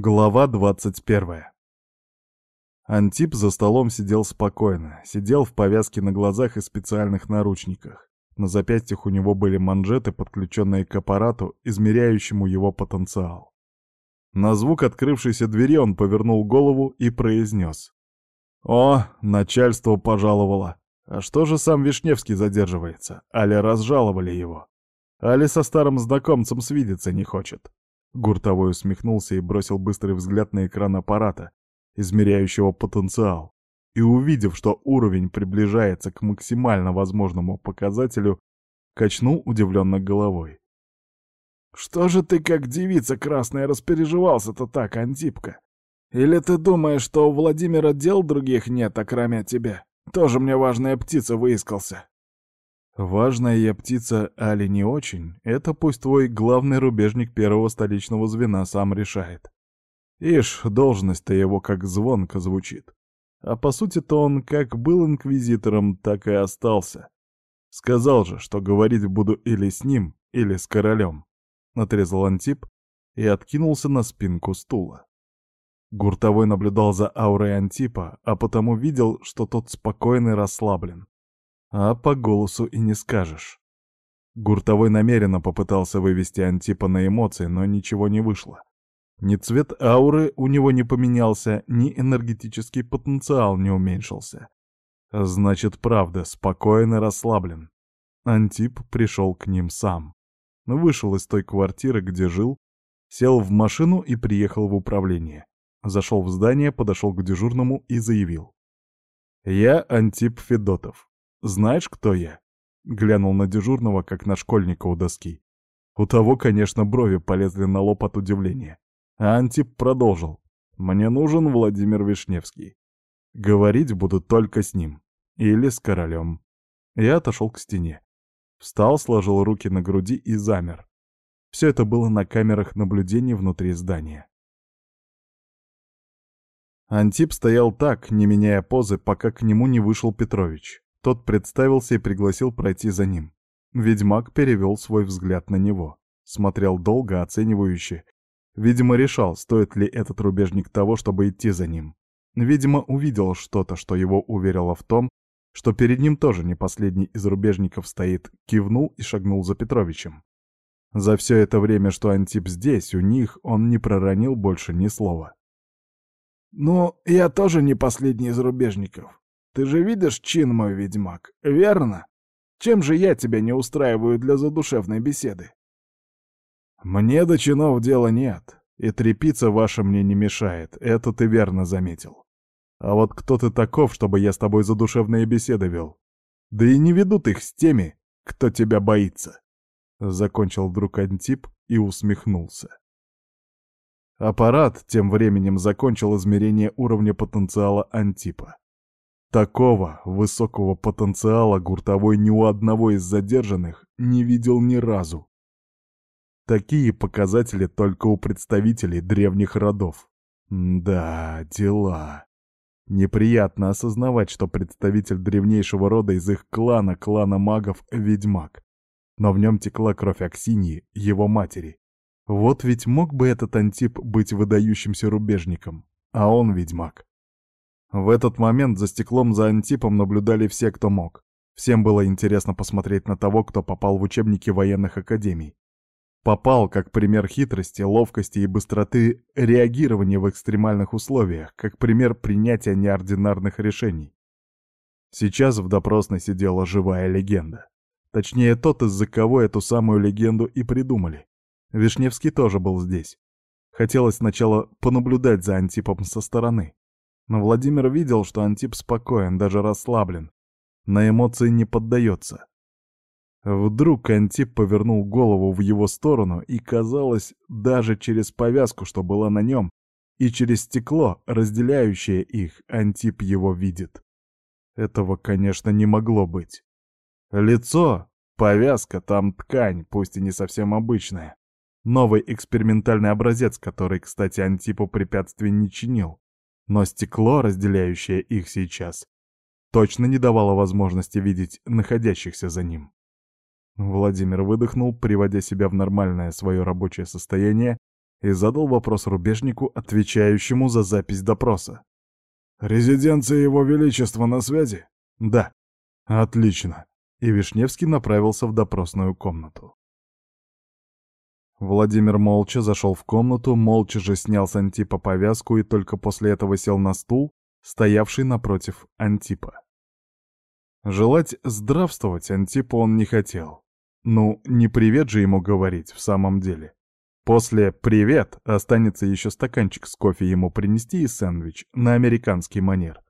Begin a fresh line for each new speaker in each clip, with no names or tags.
Глава 21. Антип за столом сидел спокойно, сидел в повязке на глазах и специальных наручниках. На запястьях у него были манжеты, подключенные к аппарату, измеряющему его потенциал. На звук открывшейся двери он повернул голову и произнес. «О, начальство пожаловало. А что же сам Вишневский задерживается? Али разжаловали его? Али со старым знакомцем свидеться не хочет?» Гуртовой усмехнулся и бросил быстрый взгляд на экран аппарата, измеряющего потенциал, и, увидев, что уровень приближается к максимально возможному показателю, качнул удивленно головой. «Что же ты, как девица красная, распереживался-то так, Антипка? Или ты думаешь, что у Владимира дел других нет, окромя тебя? Тоже мне важная птица выискался». Важная я птица, али не очень, это пусть твой главный рубежник первого столичного звена сам решает. Ишь, должность-то его как звонко звучит. А по сути-то он как был инквизитором, так и остался. Сказал же, что говорить буду или с ним, или с королем. Отрезал Антип и откинулся на спинку стула. Гуртовой наблюдал за аурой Антипа, а потому видел, что тот спокойный расслаблен. А по голосу и не скажешь. Гуртовой намеренно попытался вывести Антипа на эмоции, но ничего не вышло. Ни цвет ауры у него не поменялся, ни энергетический потенциал не уменьшился. Значит, правда, спокойно расслаблен. Антип пришел к ним сам. Вышел из той квартиры, где жил, сел в машину и приехал в управление. Зашел в здание, подошел к дежурному и заявил. «Я Антип Федотов. «Знаешь, кто я?» — глянул на дежурного, как на школьника у доски. У того, конечно, брови полезли на лоб от удивления. А Антип продолжил. «Мне нужен Владимир Вишневский. Говорить буду только с ним. Или с королем». Я отошел к стене. Встал, сложил руки на груди и замер. Все это было на камерах наблюдения внутри здания. Антип стоял так, не меняя позы, пока к нему не вышел Петрович. Тот представился и пригласил пройти за ним. Ведьмак перевел свой взгляд на него. Смотрел долго, оценивающе. Видимо, решал, стоит ли этот рубежник того, чтобы идти за ним. Видимо, увидел что-то, что его уверило в том, что перед ним тоже не последний из рубежников стоит, кивнул и шагнул за Петровичем. За все это время, что Антип здесь, у них, он не проронил больше ни слова. «Ну, я тоже не последний из рубежников. Ты же видишь чин мой, ведьмак, верно? Чем же я тебя не устраиваю для задушевной беседы? Мне до чинов дела нет, и трепиться ваша мне не мешает, это ты верно заметил. А вот кто ты таков, чтобы я с тобой задушевные беседы вел? Да и не ведут их с теми, кто тебя боится. Закончил вдруг Антип и усмехнулся. Аппарат тем временем закончил измерение уровня потенциала Антипа. Такого высокого потенциала Гуртовой ни у одного из задержанных не видел ни разу. Такие показатели только у представителей древних родов. Да, дела. Неприятно осознавать, что представитель древнейшего рода из их клана, клана магов, ведьмак. Но в нем текла кровь Аксиньи, его матери. Вот ведь мог бы этот Антип быть выдающимся рубежником, а он ведьмак. В этот момент за стеклом за Антипом наблюдали все, кто мог. Всем было интересно посмотреть на того, кто попал в учебники военных академий. Попал как пример хитрости, ловкости и быстроты реагирования в экстремальных условиях, как пример принятия неординарных решений. Сейчас в допросной сидела живая легенда. Точнее, тот, из-за кого эту самую легенду и придумали. Вишневский тоже был здесь. Хотелось сначала понаблюдать за Антипом со стороны. Но Владимир видел, что Антип спокоен, даже расслаблен. На эмоции не поддается. Вдруг Антип повернул голову в его сторону, и, казалось, даже через повязку, что была на нем, и через стекло, разделяющее их, Антип его видит. Этого, конечно, не могло быть. Лицо, повязка, там ткань, пусть и не совсем обычная. Новый экспериментальный образец, который, кстати, Антипу препятствий не чинил. Но стекло, разделяющее их сейчас, точно не давало возможности видеть находящихся за ним. Владимир выдохнул, приводя себя в нормальное свое рабочее состояние, и задал вопрос рубежнику, отвечающему за запись допроса.
«Резиденция Его Величества на связи?»
«Да». «Отлично». И Вишневский направился в допросную комнату. Владимир молча зашел в комнату, молча же снял с Антипа повязку и только после этого сел на стул, стоявший напротив Антипа. Желать здравствовать Антипу он не хотел. Ну, не привет же ему говорить в самом деле. После «привет» останется еще стаканчик с кофе ему принести и сэндвич на американский манер.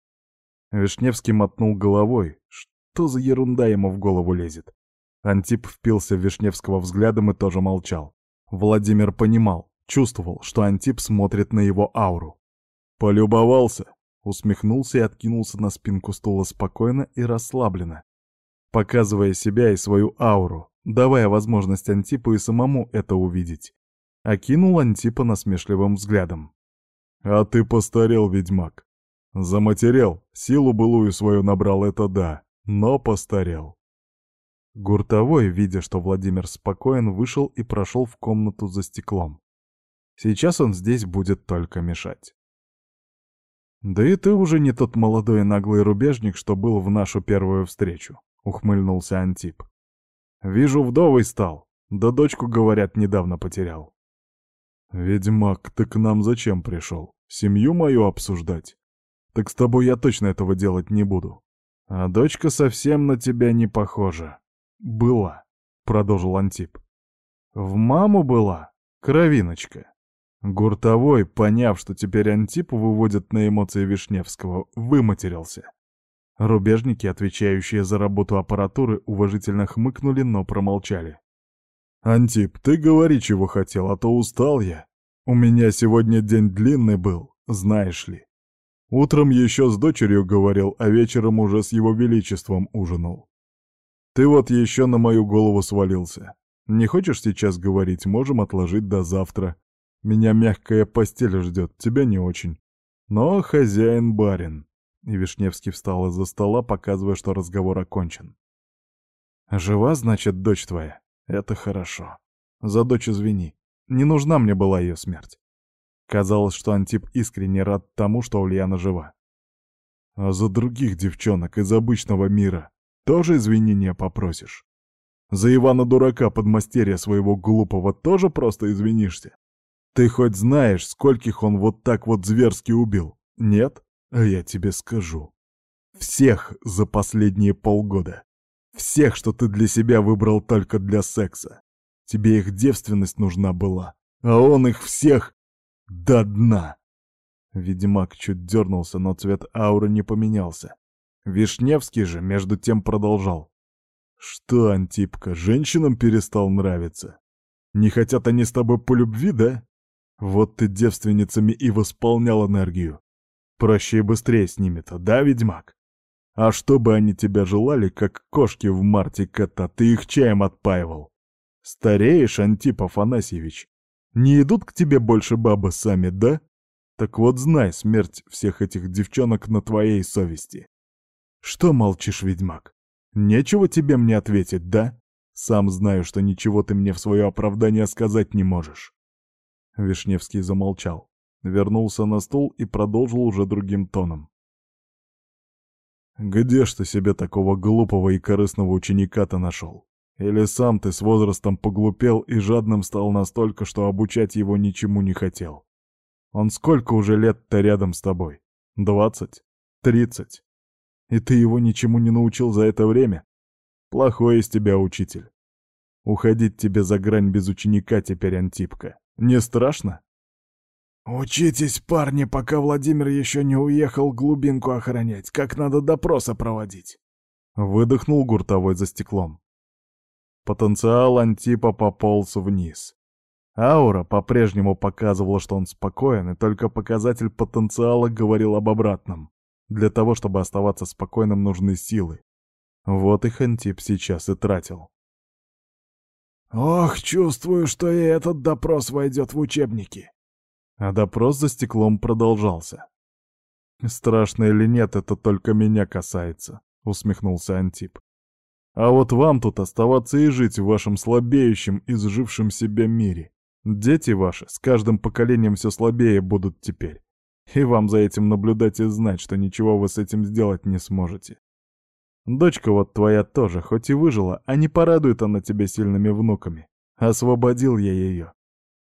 Вишневский мотнул головой. Что за ерунда ему в голову лезет? Антип впился в Вишневского взглядом и тоже молчал. Владимир понимал, чувствовал, что Антип смотрит на его ауру. Полюбовался, усмехнулся и откинулся на спинку стула спокойно и расслабленно, показывая себя и свою ауру, давая возможность Антипу и самому это увидеть. Окинул Антипа насмешливым взглядом. «А ты постарел, ведьмак. Заматерел, силу былую свою набрал, это да, но постарел». Гуртовой, видя, что Владимир спокоен, вышел и прошел в комнату за стеклом. Сейчас он здесь будет только мешать. «Да и ты уже не тот молодой наглый рубежник, что был в нашу первую встречу», — ухмыльнулся Антип. «Вижу, вдовой стал, да дочку, говорят, недавно потерял». «Ведьмак, ты к нам зачем пришел? Семью мою обсуждать? Так с тобой я точно этого делать не буду. А дочка совсем на тебя не похожа. «Была», — продолжил Антип. «В маму была, кровиночка». Гуртовой, поняв, что теперь Антип выводит на эмоции Вишневского, выматерился. Рубежники, отвечающие за работу аппаратуры, уважительно хмыкнули, но промолчали. «Антип, ты говори, чего хотел, а то устал я. У меня сегодня день длинный был, знаешь ли. Утром еще с дочерью говорил, а вечером уже с его величеством ужинал. Ты вот еще на мою голову свалился. Не хочешь сейчас говорить, можем отложить до завтра. Меня мягкая постель ждет, тебя не очень. Но хозяин барин. И Вишневский встал из-за стола, показывая, что разговор окончен. «Жива, значит, дочь твоя? Это хорошо. За дочь извини. Не нужна мне была ее смерть». Казалось, что Антип искренне рад тому, что Ульяна жива. «А за других девчонок из обычного мира тоже извинения попросишь? За Ивана-дурака подмастерья своего глупого тоже просто извинишься? Ты хоть знаешь, скольких он вот так вот зверски убил? Нет? А я тебе скажу. Всех за последние полгода. Всех, что ты для себя выбрал только для секса. Тебе их девственность нужна была, а он их всех до дна. Ведьмак чуть дернулся, но цвет ауры не поменялся. Вишневский же между тем продолжал. «Что, Антипка, женщинам перестал нравиться? Не хотят они с тобой по любви, да? Вот ты девственницами и восполнял энергию. Проще и быстрее с ними-то, да, ведьмак? А чтобы они тебя желали, как кошки в марте кота, ты их чаем отпаивал. Стареешь, Антип Афанасьевич. Не идут к тебе больше бабы сами, да? Так вот знай, смерть всех этих девчонок на твоей совести. Что молчишь, ведьмак? Нечего тебе мне ответить, да? Сам знаю, что ничего ты мне в свое оправдание сказать не можешь. Вишневский замолчал, вернулся на стул и продолжил уже другим тоном. «Где ж ты себе такого глупого и корыстного ученика-то нашел? Или сам ты с возрастом поглупел и жадным стал настолько, что обучать его ничему не хотел? Он сколько уже лет-то рядом с тобой? Двадцать? Тридцать? И ты его ничему не научил за это время? Плохой из тебя учитель. Уходить тебе за грань без ученика теперь, Антипка. Не страшно?
«Учитесь, парни, пока Владимир еще не уехал глубинку охранять, как надо допроса проводить!»
Выдохнул гуртовой за стеклом. Потенциал Антипа пополз вниз. Аура по-прежнему показывала, что он спокоен, и только показатель потенциала говорил об обратном. Для того, чтобы оставаться спокойным, нужны силы. Вот их Антип сейчас и тратил.
«Ох, чувствую, что и этот допрос войдет в учебники!»
А допрос за стеклом продолжался. «Страшно или нет, это только меня касается», — усмехнулся Антип. «А вот вам тут оставаться и жить в вашем слабеющем, изжившем себя мире. Дети ваши с каждым поколением все слабее будут теперь. И вам за этим наблюдать и знать, что ничего вы с этим сделать не сможете. Дочка вот твоя тоже, хоть и выжила, а не порадует она тебя сильными внуками. Освободил я ее.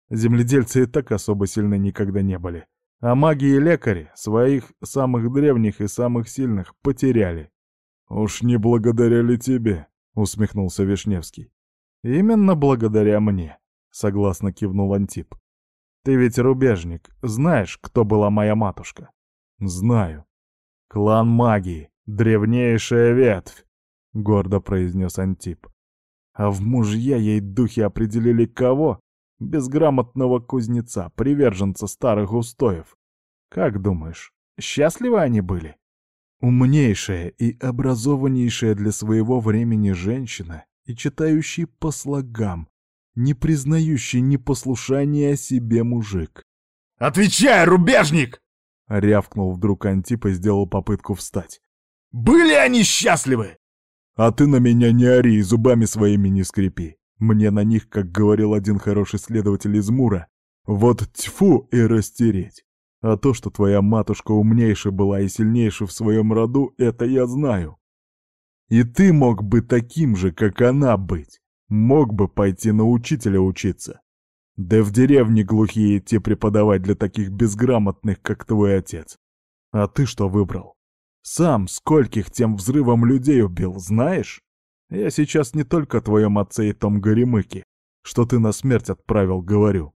Земледельцы и так особо сильны никогда не были. А маги и лекари своих самых древних и самых сильных потеряли. «Уж не благодаря ли тебе?» — усмехнулся Вишневский. «Именно благодаря мне», — согласно кивнул Антип. «Ты ведь рубежник, знаешь, кто была моя матушка?» «Знаю. Клан магии, древнейшая ветвь», — гордо произнес Антип. «А в мужья ей духи определили кого? Безграмотного кузнеца, приверженца старых устоев. Как думаешь, счастливы они были?» Умнейшая и образованнейшая для своего времени женщина и читающий по слогам, не признающий непослушания себе мужик.
«Отвечай, рубежник!» — рявкнул вдруг Антип и сделал попытку встать. «Были они счастливы?»
«А ты на меня не ори и зубами своими не скрипи. Мне на них, как говорил один хороший следователь из Мура, вот тьфу и растереть. А то, что твоя матушка умнейшая была и сильнейшая в своем роду, это я знаю. И ты мог бы таким же, как она быть. Мог бы пойти на учителя учиться. Да в деревне глухие идти преподавать для таких безграмотных, как твой отец. А ты что выбрал? Сам скольких тем взрывом людей убил, знаешь? Я сейчас не только о твоем отце и том Горемыке, что ты на смерть отправил, говорю.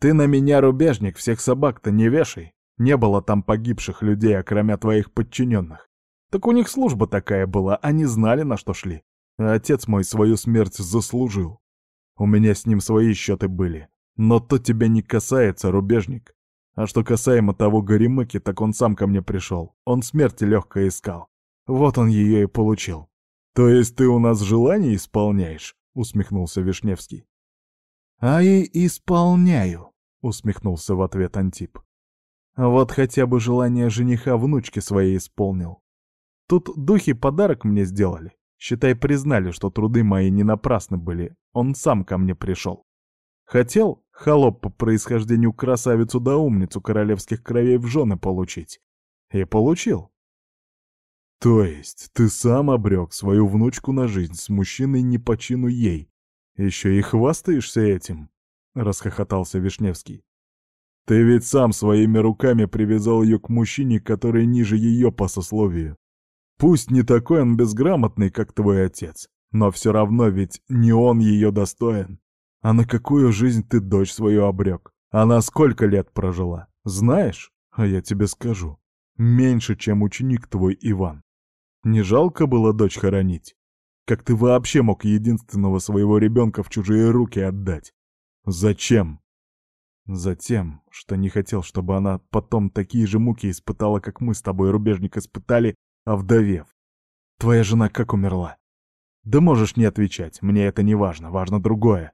Ты на меня, рубежник, всех собак-то не вешай. Не было там погибших людей, окромя твоих подчиненных. Так у них служба такая была, они знали, на что шли. Отец мой свою смерть заслужил. У меня с ним свои счеты были. Но то тебя не касается, рубежник. А что касаемо того Горемыки, так он сам ко мне пришел. Он смерти легко искал. Вот он ее и получил. То есть ты у нас желание исполняешь? Усмехнулся Вишневский. А и исполняю. — усмехнулся в ответ Антип. «Вот хотя бы желание жениха внучки своей исполнил. Тут духи подарок мне сделали. Считай, признали, что труды мои не напрасны были. Он сам ко мне пришел. Хотел, холоп по происхождению красавицу да умницу королевских кровей в жены получить. И получил. То есть ты сам обрек свою внучку на жизнь с мужчиной не по чину ей. Еще и хвастаешься этим? — расхохотался Вишневский. «Ты ведь сам своими руками привязал ее к мужчине, который ниже ее по сословию. Пусть не такой он безграмотный, как твой отец, но все равно ведь не он ее достоин. А на какую жизнь ты дочь свою обрек? Она сколько лет прожила? Знаешь? А я тебе скажу. Меньше, чем ученик твой Иван. Не жалко было дочь хоронить? Как ты вообще мог единственного своего ребенка в чужие руки отдать? Зачем? Затем, что не хотел, чтобы она потом такие же муки испытала, как мы с тобой, рубежник, испытали, овдовев. Твоя жена как умерла? Да можешь не отвечать, мне это не важно, важно другое.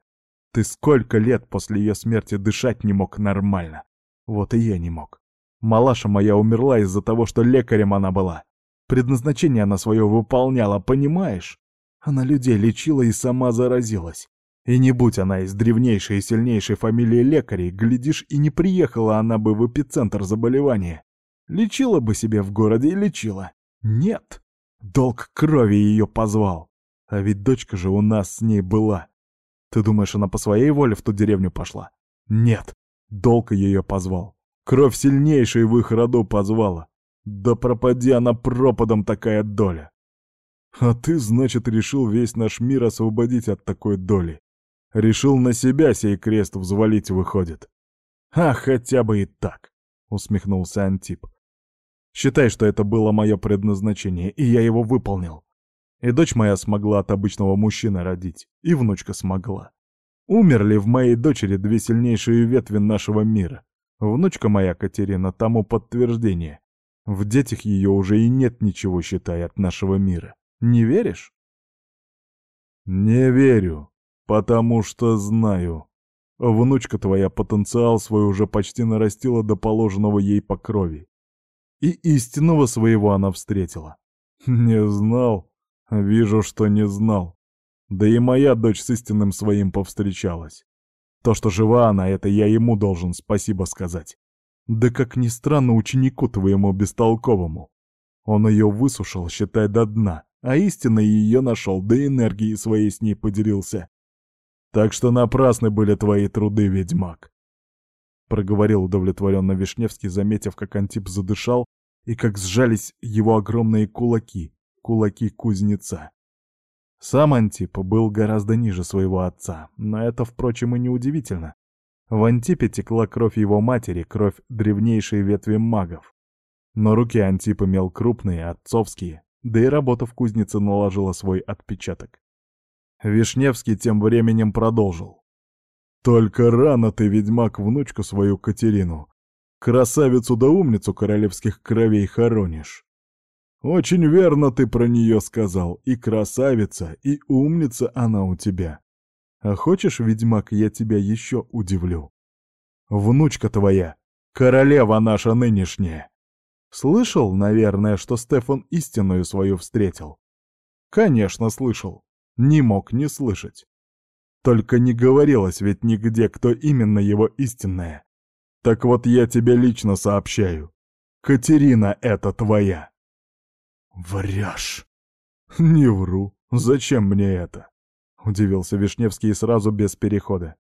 Ты сколько лет после ее смерти дышать не мог нормально? Вот и я не мог. Малаша моя умерла из-за того, что лекарем она была. Предназначение она свое выполняла, понимаешь? Она людей лечила и сама заразилась. И не будь она из древнейшей и сильнейшей фамилии лекарей, глядишь, и не приехала она бы в эпицентр заболевания. Лечила бы себе в городе и лечила. Нет. Долг крови ее позвал. А ведь дочка же у нас с ней была. Ты думаешь, она по своей воле в ту деревню пошла? Нет. Долг ее позвал. Кровь сильнейшей в их роду позвала. Да пропади она пропадом такая доля. А ты, значит, решил весь наш мир освободить от такой доли. Решил на себя сей крест взвалить, выходит. А хотя бы и так, усмехнулся Антип. Считай, что это было мое предназначение, и я его выполнил. И дочь моя смогла от обычного мужчины родить, и внучка смогла. Умерли в моей дочери две сильнейшие ветви нашего мира. Внучка моя, Катерина, тому подтверждение. В детях ее уже и нет ничего, считай, от нашего мира. Не веришь? Не верю, «Потому что знаю. Внучка твоя потенциал свой уже почти нарастила до положенного ей по крови. И истинного своего она встретила. Не знал? Вижу, что не знал. Да и моя дочь с истинным своим повстречалась. То, что жива она, это я ему должен спасибо сказать. Да как ни странно, ученику твоему бестолковому. Он ее высушил, считай, до дна, а истинно ее нашел, да энергии своей с ней поделился. Так что напрасны были твои труды, ведьмак. Проговорил удовлетворенно Вишневский, заметив, как Антип задышал и как сжались его огромные кулаки, кулаки кузнеца. Сам Антип был гораздо ниже своего отца, но это, впрочем, и неудивительно. В Антипе текла кровь его матери, кровь древнейшей ветви магов. Но руки Антип имел крупные, отцовские, да и работа в кузнице наложила свой отпечаток. Вишневский тем временем продолжил. «Только рано ты, ведьмак, внучку свою Катерину, красавицу да умницу королевских кровей хоронишь. Очень верно ты про нее сказал, и красавица, и умница она у тебя. А хочешь, ведьмак, я тебя еще удивлю? Внучка твоя, королева наша нынешняя. Слышал, наверное, что Стефан истинную свою встретил? Конечно, слышал. Не мог не слышать. Только не говорилось ведь нигде, кто именно его истинная. Так вот я тебе лично сообщаю. Катерина это твоя. Врешь. Не вру. Зачем мне это? Удивился Вишневский сразу без перехода.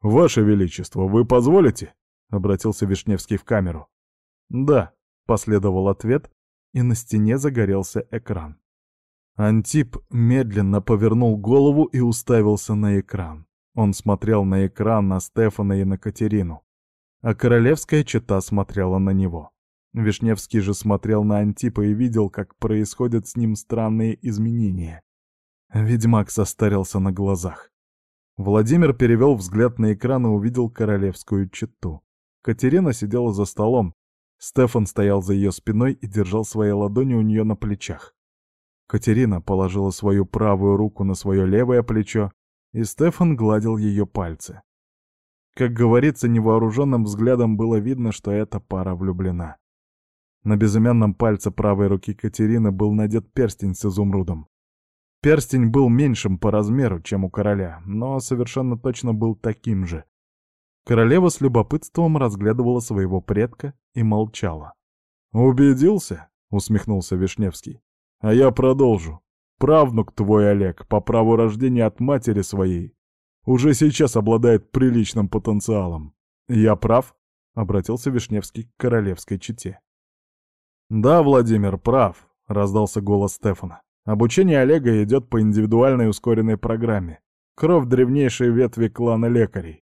«Ваше Величество, вы позволите?» — обратился Вишневский в камеру. «Да», — последовал ответ, и на стене загорелся экран. Антип медленно повернул голову и уставился на экран. Он смотрел на экран на Стефана и на Катерину, а королевская чета смотрела на него. Вишневский же смотрел на Антипа и видел, как происходят с ним странные изменения. Ведьмак состарился на глазах. Владимир перевел взгляд на экран и увидел королевскую чету. Катерина сидела за столом. Стефан стоял за ее спиной и держал свои ладони у нее на плечах. Катерина положила свою правую руку на свое левое плечо, и Стефан гладил ее пальцы. Как говорится, невооруженным взглядом было видно, что эта пара влюблена. На безымянном пальце правой руки Катерины был надет перстень с изумрудом. Перстень был меньшим по размеру, чем у короля, но совершенно точно был таким же. Королева с любопытством разглядывала своего предка и молчала. «Убедился?» — усмехнулся Вишневский. «А я продолжу. Правнук твой, Олег, по праву рождения от матери своей, уже сейчас обладает приличным потенциалом. Я прав?» — обратился Вишневский к королевской чете. «Да, Владимир, прав», — раздался голос Стефана. Обучение Олега идет по индивидуальной ускоренной программе. Кровь древнейшей ветви клана лекарей.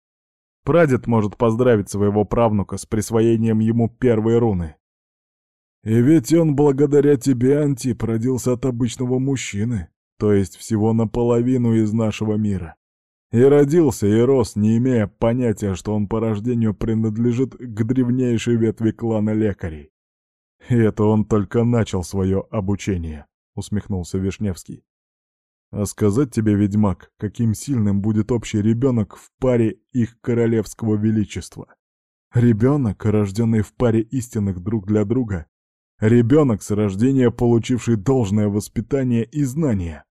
Прадед может поздравить своего правнука с присвоением ему первой руны. И ведь он благодаря тебе, Антип, родился от обычного мужчины, то есть всего наполовину из нашего мира. И родился, и рос, не имея понятия, что он по рождению принадлежит к древнейшей ветви клана лекарей. И это он только начал свое обучение. — усмехнулся Вишневский. «А сказать тебе, ведьмак, каким сильным будет общий ребенок в паре их королевского величества? Ребенок, рожденный в паре истинных друг для друга. Ребенок с рождения, получивший должное воспитание и знания».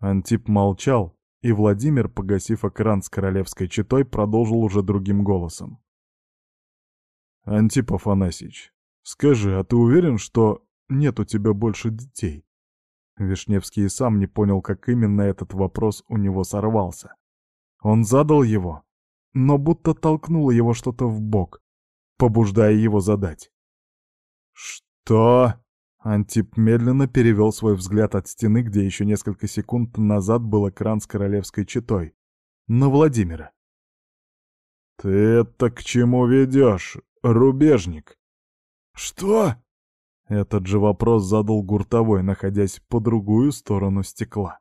Антип молчал, и Владимир, погасив экран с королевской четой, продолжил уже другим голосом. «Антип Афанасьевич, скажи, а ты уверен, что нет у тебя больше детей?» Вишневский и сам не понял, как именно этот вопрос у него сорвался. Он задал его, но будто толкнуло его что-то в бок, побуждая его задать. «Что?» Антип медленно перевел свой взгляд от стены, где еще несколько секунд назад был экран с королевской четой, на Владимира. «Ты это к чему ведешь, рубежник?» «Что?» Этот же вопрос задал Гуртовой, находясь по другую сторону стекла.